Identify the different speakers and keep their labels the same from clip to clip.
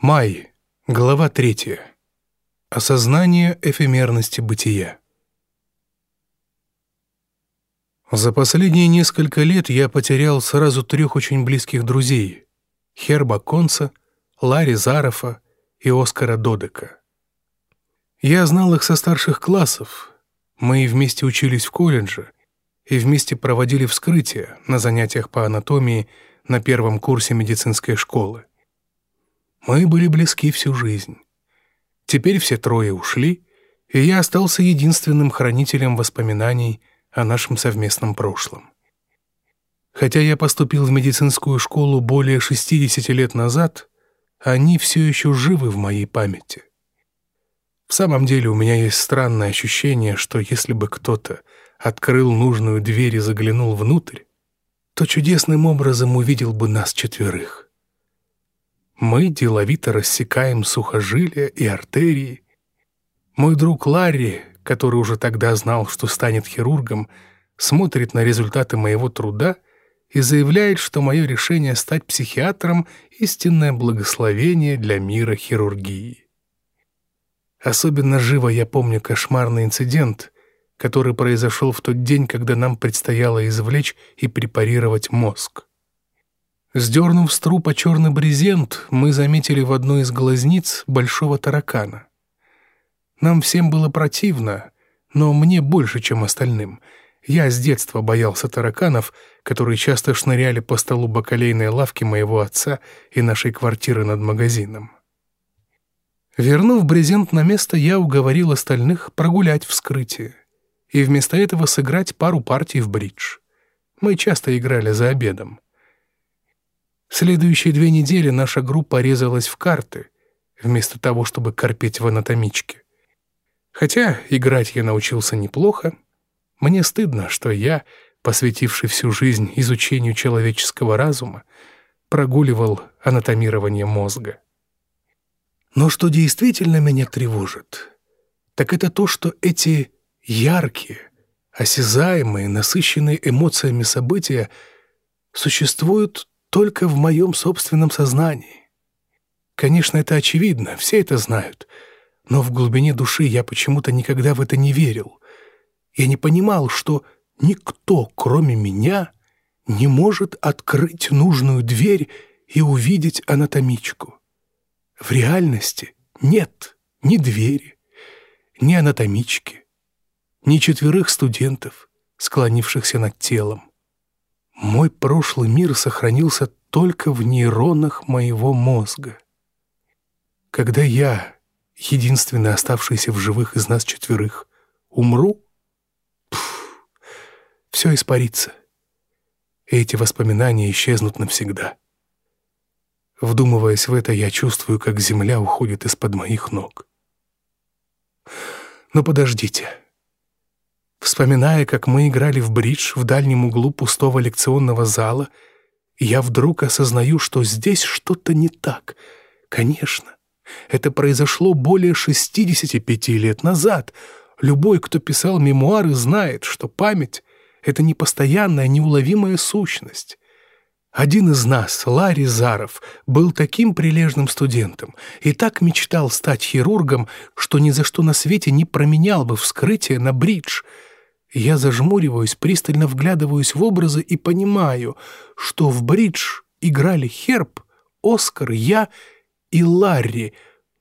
Speaker 1: Май. Глава третья. Осознание эфемерности бытия. За последние несколько лет я потерял сразу трех очень близких друзей — Херба Конца, Ларри Зарофа и Оскара Додека. Я знал их со старших классов. Мы вместе учились в колледже и вместе проводили вскрытие на занятиях по анатомии на первом курсе медицинской школы. Мы были близки всю жизнь. Теперь все трое ушли, и я остался единственным хранителем воспоминаний о нашем совместном прошлом. Хотя я поступил в медицинскую школу более 60 лет назад, они все еще живы в моей памяти. В самом деле у меня есть странное ощущение, что если бы кто-то открыл нужную дверь и заглянул внутрь, то чудесным образом увидел бы нас четверых. Мы деловито рассекаем сухожилия и артерии. Мой друг Ларри, который уже тогда знал, что станет хирургом, смотрит на результаты моего труда и заявляет, что мое решение стать психиатром — истинное благословение для мира хирургии. Особенно живо я помню кошмарный инцидент, который произошел в тот день, когда нам предстояло извлечь и препарировать мозг. Сдернув с трупа черный брезент, мы заметили в одной из глазниц большого таракана. Нам всем было противно, но мне больше, чем остальным. Я с детства боялся тараканов, которые часто шныряли по столу бакалейной лавки моего отца и нашей квартиры над магазином. Вернув брезент на место, я уговорил остальных прогулять вскрытие и вместо этого сыграть пару партий в бридж. Мы часто играли за обедом. Следующие две недели наша группа резалась в карты, вместо того, чтобы корпеть в анатомичке. Хотя играть я научился неплохо, мне стыдно, что я, посвятивший всю жизнь изучению человеческого разума, прогуливал анатомирование мозга. Но что действительно меня тревожит, так это то, что эти яркие, осязаемые, насыщенные эмоциями события существуют только в моем собственном сознании. Конечно, это очевидно, все это знают, но в глубине души я почему-то никогда в это не верил. Я не понимал, что никто, кроме меня, не может открыть нужную дверь и увидеть анатомичку. В реальности нет ни двери, ни анатомички, ни четверых студентов, склонившихся над телом. Мой прошлый мир сохранился только в нейронах моего мозга. Когда я, единственный оставшийся в живых из нас четверых, умру, пф, все испарится. Эти воспоминания исчезнут навсегда. Вдумываясь в это, я чувствую, как земля уходит из-под моих ног. Но подождите. Вспоминая, как мы играли в бридж в дальнем углу пустого лекционного зала, я вдруг осознаю, что здесь что-то не так. Конечно, это произошло более 65 лет назад. Любой, кто писал мемуары, знает, что память — это непостоянная, неуловимая сущность. Один из нас, Ларри Заров, был таким прилежным студентом и так мечтал стать хирургом, что ни за что на свете не променял бы вскрытие на бридж — я зажмуриваюсь, пристально вглядываюсь в образы и понимаю, что в бридж играли Херб, Оскар, я и Ларри,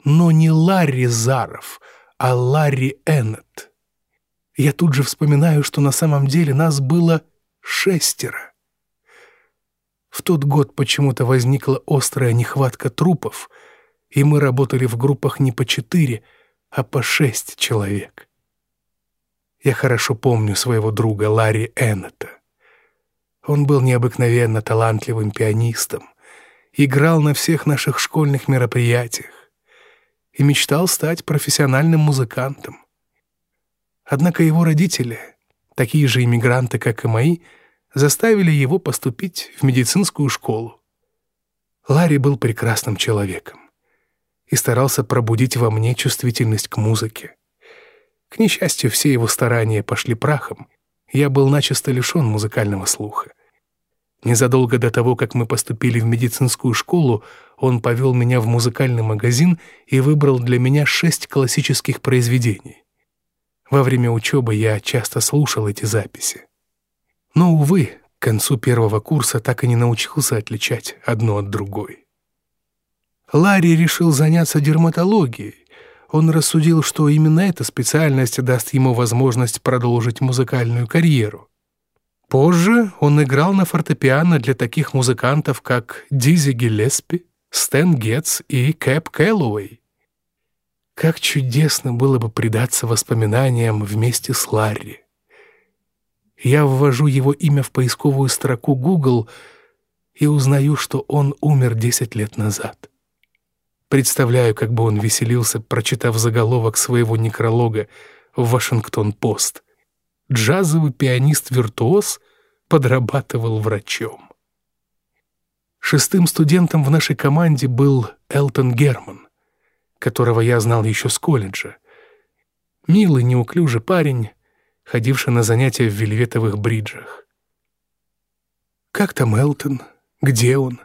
Speaker 1: но не Ларри Заров, а Ларри Эннет. Я тут же вспоминаю, что на самом деле нас было шестеро. В тот год почему-то возникла острая нехватка трупов, и мы работали в группах не по четыре, а по шесть человек. Я хорошо помню своего друга Ларри Эннета. Он был необыкновенно талантливым пианистом, играл на всех наших школьных мероприятиях и мечтал стать профессиональным музыкантом. Однако его родители, такие же иммигранты, как и мои, заставили его поступить в медицинскую школу. Ларри был прекрасным человеком и старался пробудить во мне чувствительность к музыке. К несчастью, все его старания пошли прахом. Я был начисто лишен музыкального слуха. Незадолго до того, как мы поступили в медицинскую школу, он повел меня в музыкальный магазин и выбрал для меня шесть классических произведений. Во время учебы я часто слушал эти записи. Но, увы, к концу первого курса так и не научился отличать одно от другой. Ларри решил заняться дерматологией. Он рассудил, что именно эта специальность даст ему возможность продолжить музыкальную карьеру. Позже он играл на фортепиано для таких музыкантов, как Дизи Гиллеспи, Стэн Гетц и Кэп Кэллоуэй. Как чудесно было бы предаться воспоминаниям вместе с Ларри. Я ввожу его имя в поисковую строку Google и узнаю, что он умер 10 лет назад. Представляю, как бы он веселился, прочитав заголовок своего некролога в «Вашингтон-Пост». Джазовый пианист-виртуоз подрабатывал врачом. Шестым студентом в нашей команде был Элтон Герман, которого я знал еще с колледжа. Милый, неуклюжий парень, ходивший на занятия в вельветовых бриджах. «Как там Элтон? Где он?»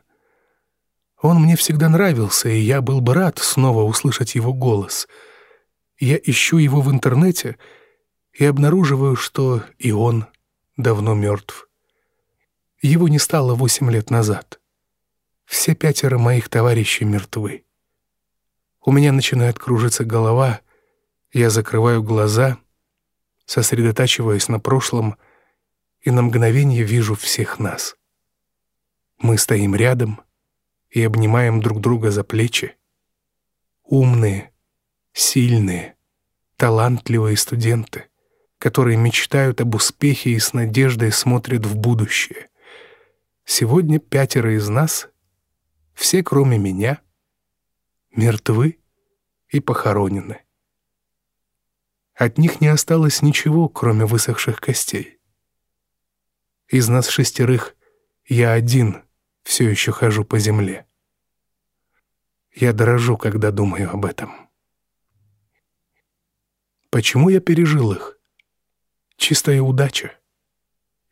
Speaker 1: Он мне всегда нравился, и я был бы рад снова услышать его голос. Я ищу его в интернете и обнаруживаю, что и он давно мертв. Его не стало восемь лет назад. Все пятеро моих товарищей мертвы. У меня начинает кружиться голова, я закрываю глаза, сосредотачиваясь на прошлом, и на мгновение вижу всех нас. Мы стоим рядом — и обнимаем друг друга за плечи. Умные, сильные, талантливые студенты, которые мечтают об успехе и с надеждой смотрят в будущее. Сегодня пятеро из нас, все кроме меня, мертвы и похоронены. От них не осталось ничего, кроме высохших костей. Из нас шестерых я один — все еще хожу по земле. Я дорожу, когда думаю об этом. Почему я пережил их? Чистая удача.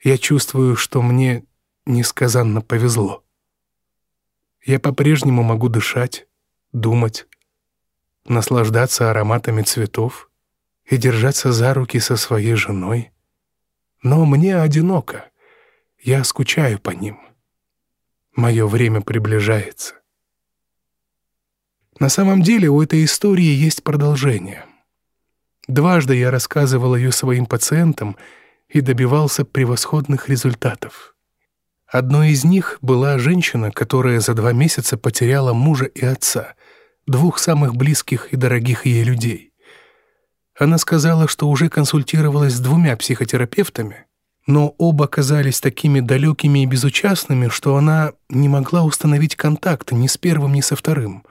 Speaker 1: Я чувствую, что мне несказанно повезло. Я по-прежнему могу дышать, думать, наслаждаться ароматами цветов и держаться за руки со своей женой. Но мне одиноко, я скучаю по ним. Мое время приближается. На самом деле у этой истории есть продолжение. Дважды я рассказывал ее своим пациентам и добивался превосходных результатов. Одной из них была женщина, которая за два месяца потеряла мужа и отца, двух самых близких и дорогих ей людей. Она сказала, что уже консультировалась с двумя психотерапевтами — но оба казались такими далекими и безучастными, что она не могла установить контакт ни с первым, ни со вторым.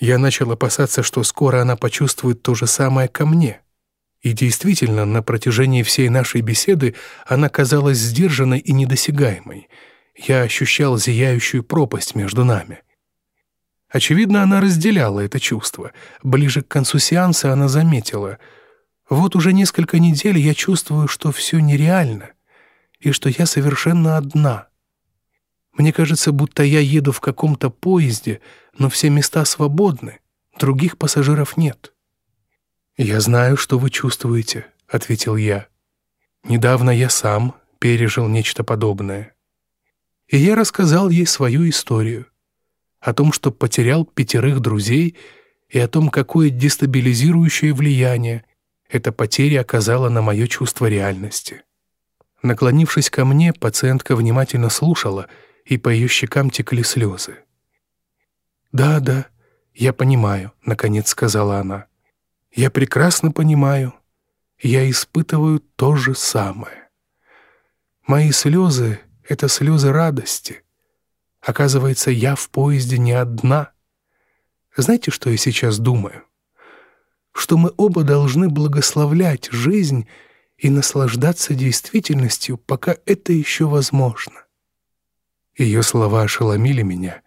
Speaker 1: Я начал опасаться, что скоро она почувствует то же самое ко мне. И действительно, на протяжении всей нашей беседы она казалась сдержанной и недосягаемой. Я ощущал зияющую пропасть между нами. Очевидно, она разделяла это чувство. Ближе к концу сеанса она заметила. «Вот уже несколько недель я чувствую, что все нереально» и что я совершенно одна. Мне кажется, будто я еду в каком-то поезде, но все места свободны, других пассажиров нет. «Я знаю, что вы чувствуете», — ответил я. «Недавно я сам пережил нечто подобное». И я рассказал ей свою историю. О том, что потерял пятерых друзей, и о том, какое дестабилизирующее влияние эта потеря оказала на мое чувство реальности. Наклонившись ко мне, пациентка внимательно слушала, и по ее щекам текли слезы. «Да, да, я понимаю», — наконец сказала она. «Я прекрасно понимаю. Я испытываю то же самое. Мои слезы — это слезы радости. Оказывается, я в поезде не одна. Знаете, что я сейчас думаю? Что мы оба должны благословлять жизнь и наслаждаться действительностью, пока это еще возможно. Ее слова ошеломили меня,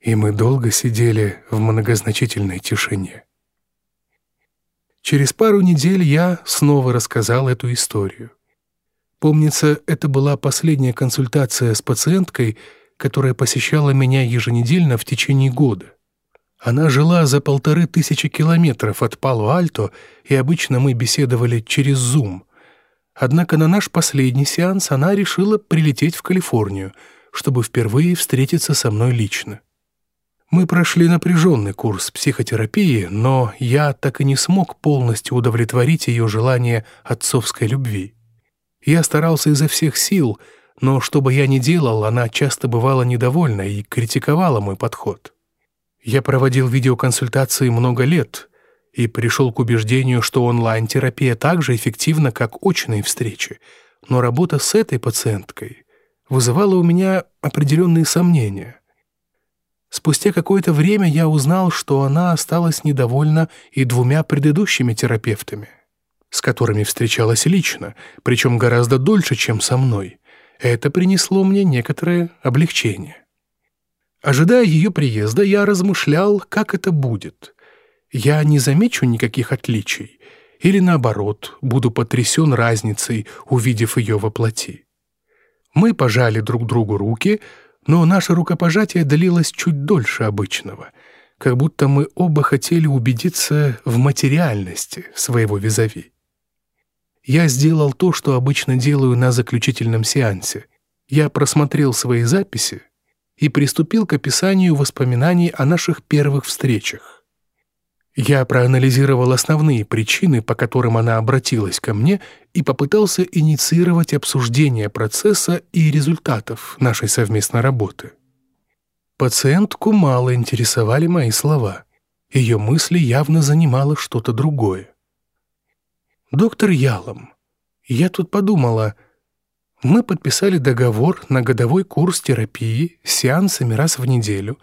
Speaker 1: и мы долго сидели в многозначительной тишине. Через пару недель я снова рассказал эту историю. Помнится, это была последняя консультация с пациенткой, которая посещала меня еженедельно в течение года. Она жила за полторы тысячи километров от Пало-Альто, и обычно мы беседовали через Zoom. Однако на наш последний сеанс она решила прилететь в Калифорнию, чтобы впервые встретиться со мной лично. Мы прошли напряженный курс психотерапии, но я так и не смог полностью удовлетворить ее желание отцовской любви. Я старался изо всех сил, но что бы я ни делал, она часто бывала недовольна и критиковала мой подход. Я проводил видеоконсультации много лет и пришел к убеждению, что онлайн-терапия так же эффективна, как очные встречи, но работа с этой пациенткой вызывала у меня определенные сомнения. Спустя какое-то время я узнал, что она осталась недовольна и двумя предыдущими терапевтами, с которыми встречалась лично, причем гораздо дольше, чем со мной. Это принесло мне некоторое облегчение. Ожидая ее приезда, я размышлял, как это будет. Я не замечу никаких отличий, или наоборот, буду потрясен разницей, увидев ее во плоти. Мы пожали друг другу руки, но наше рукопожатие длилось чуть дольше обычного, как будто мы оба хотели убедиться в материальности своего визави. Я сделал то, что обычно делаю на заключительном сеансе. Я просмотрел свои записи и приступил к описанию воспоминаний о наших первых встречах. Я проанализировал основные причины, по которым она обратилась ко мне, и попытался инициировать обсуждение процесса и результатов нашей совместной работы. Пациентку мало интересовали мои слова. Ее мысли явно занимало что-то другое. «Доктор Ялом, я тут подумала, мы подписали договор на годовой курс терапии с сеансами раз в неделю,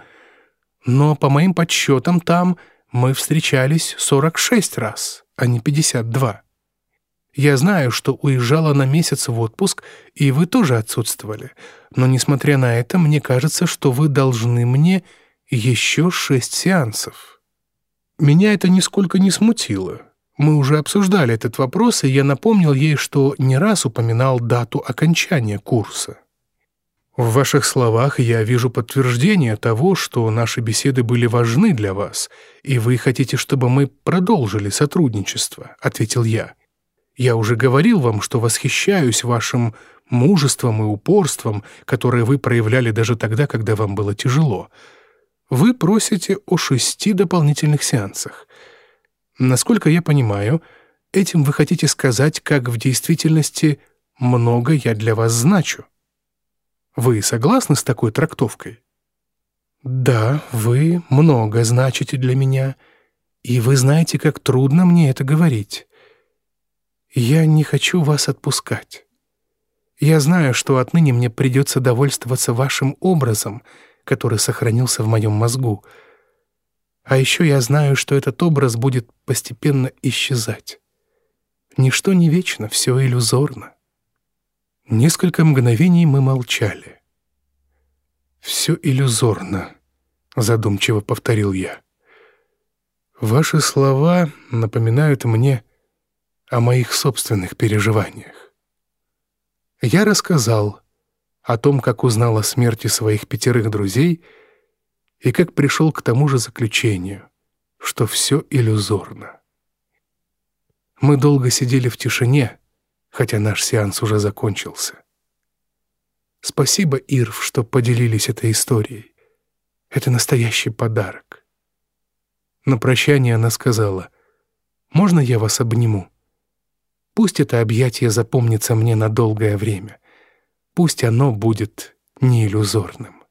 Speaker 1: но по моим подсчетам там мы встречались 46 раз, а не 52. Я знаю, что уезжала на месяц в отпуск, и вы тоже отсутствовали, но, несмотря на это, мне кажется, что вы должны мне еще шесть сеансов. Меня это нисколько не смутило. Мы уже обсуждали этот вопрос, и я напомнил ей, что не раз упоминал дату окончания курса. В ваших словах я вижу подтверждение того, что наши беседы были важны для вас, и вы хотите, чтобы мы продолжили сотрудничество, ответил я. Я уже говорил вам, что восхищаюсь вашим мужеством и упорством, которые вы проявляли даже тогда, когда вам было тяжело. Вы просите о шести дополнительных сеансах. Насколько я понимаю, этим вы хотите сказать, как в действительности много я для вас значу. Вы согласны с такой трактовкой? Да, вы много значите для меня, и вы знаете, как трудно мне это говорить. Я не хочу вас отпускать. Я знаю, что отныне мне придется довольствоваться вашим образом, который сохранился в моем мозгу — а еще я знаю, что этот образ будет постепенно исчезать. Ничто не вечно, все иллюзорно. Несколько мгновений мы молчали. «Все иллюзорно», — задумчиво повторил я. «Ваши слова напоминают мне о моих собственных переживаниях. Я рассказал о том, как узнал о смерти своих пятерых друзей — и как пришел к тому же заключению, что все иллюзорно. Мы долго сидели в тишине, хотя наш сеанс уже закончился. Спасибо, Ирв, что поделились этой историей. Это настоящий подарок. На прощание она сказала, «Можно я вас обниму? Пусть это объятие запомнится мне на долгое время. Пусть оно будет не иллюзорным».